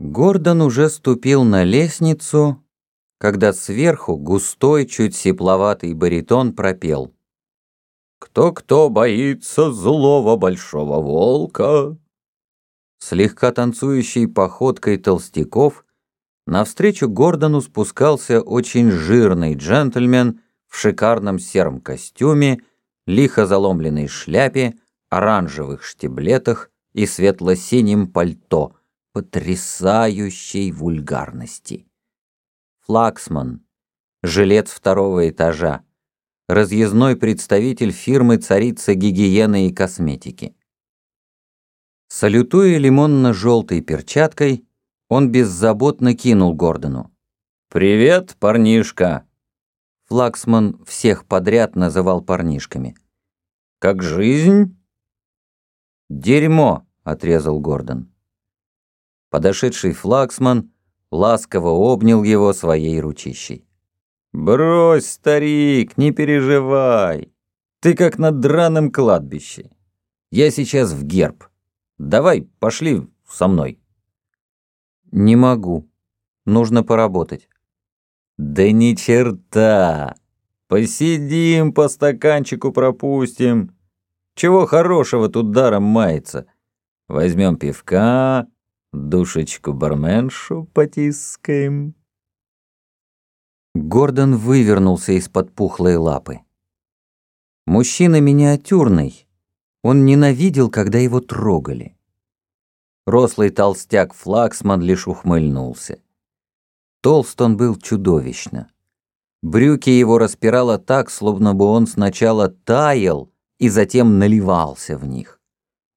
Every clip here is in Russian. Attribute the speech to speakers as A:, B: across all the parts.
A: Гордон уже ступил на лестницу, когда сверху густой, чуть сепловатый баритон пропел.
B: «Кто-кто боится злого большого волка?»
A: Слегка танцующей походкой толстяков навстречу Гордону спускался очень жирный джентльмен в шикарном сером костюме, лихо заломленной шляпе, оранжевых штиблетах и светло-синем пальто — потрясающей вульгарности. Флаксман, жилец второго этажа, разъездной представитель фирмы «Царица гигиены и косметики». Салютуя лимонно-желтой перчаткой, он беззаботно кинул Гордону.
B: «Привет, парнишка!»
A: Флаксман всех подряд называл парнишками.
B: «Как жизнь?»
A: «Дерьмо!» — отрезал Гордон. Подошедший флагсман ласково обнял его своей ручищей.
B: «Брось, старик, не переживай. Ты как на драном кладбище. Я сейчас в герб. Давай, пошли со мной».
A: «Не могу. Нужно поработать».
B: «Да ни черта! Посидим, по стаканчику пропустим. Чего хорошего тут даром мается? Возьмем пивка, Душечку-барменшу потискаем.
A: Гордон вывернулся из-под пухлой лапы. Мужчина миниатюрный. Он ненавидел, когда его трогали. Рослый толстяк Флаксман лишь ухмыльнулся. Толст он был чудовищно. Брюки его распирало так, словно бы он сначала таял и затем наливался в них.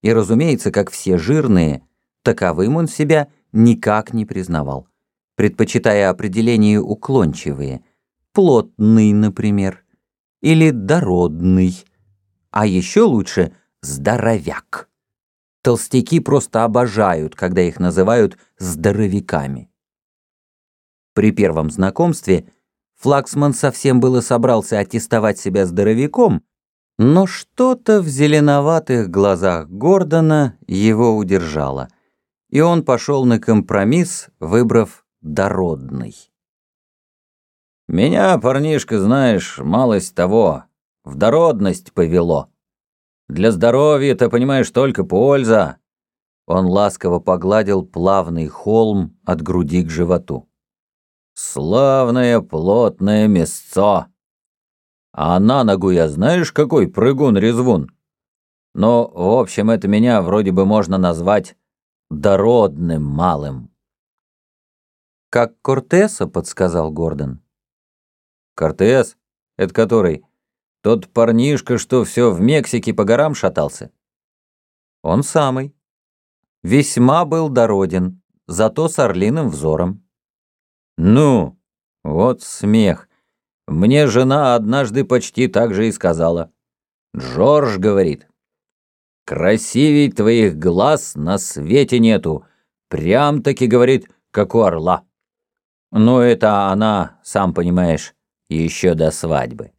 A: И, разумеется, как все жирные, Таковым он себя никак не признавал, предпочитая определения уклончивые, плотный, например, или дородный, а еще лучше здоровяк. Толстяки просто обожают, когда их называют здоровяками. При первом знакомстве Флаксман совсем было собрался аттестовать себя здоровяком, но что-то в зеленоватых глазах Гордона его удержало — и он пошел на компромисс, выбрав дородный.
B: «Меня, парнишка, знаешь, малость того, в дородность повело. Для здоровья-то, понимаешь, только польза».
A: Он ласково погладил плавный холм от груди к животу.
B: «Славное плотное мясцо! А на ногу я знаешь, какой прыгун-резвун? Но, в общем, это меня вроде бы можно назвать дородным малым.
A: «Как Кортеса», — подсказал Гордон.
B: «Кортес? Это который? Тот парнишка, что все в Мексике по горам шатался?»
A: «Он самый. Весьма был дороден, зато с орлиным взором».
B: «Ну, вот смех. Мне жена однажды почти так же и сказала. Джордж говорит, Красивей твоих глаз на свете нету. Прям-таки говорит, как у орла. Но это она, сам понимаешь, еще до свадьбы.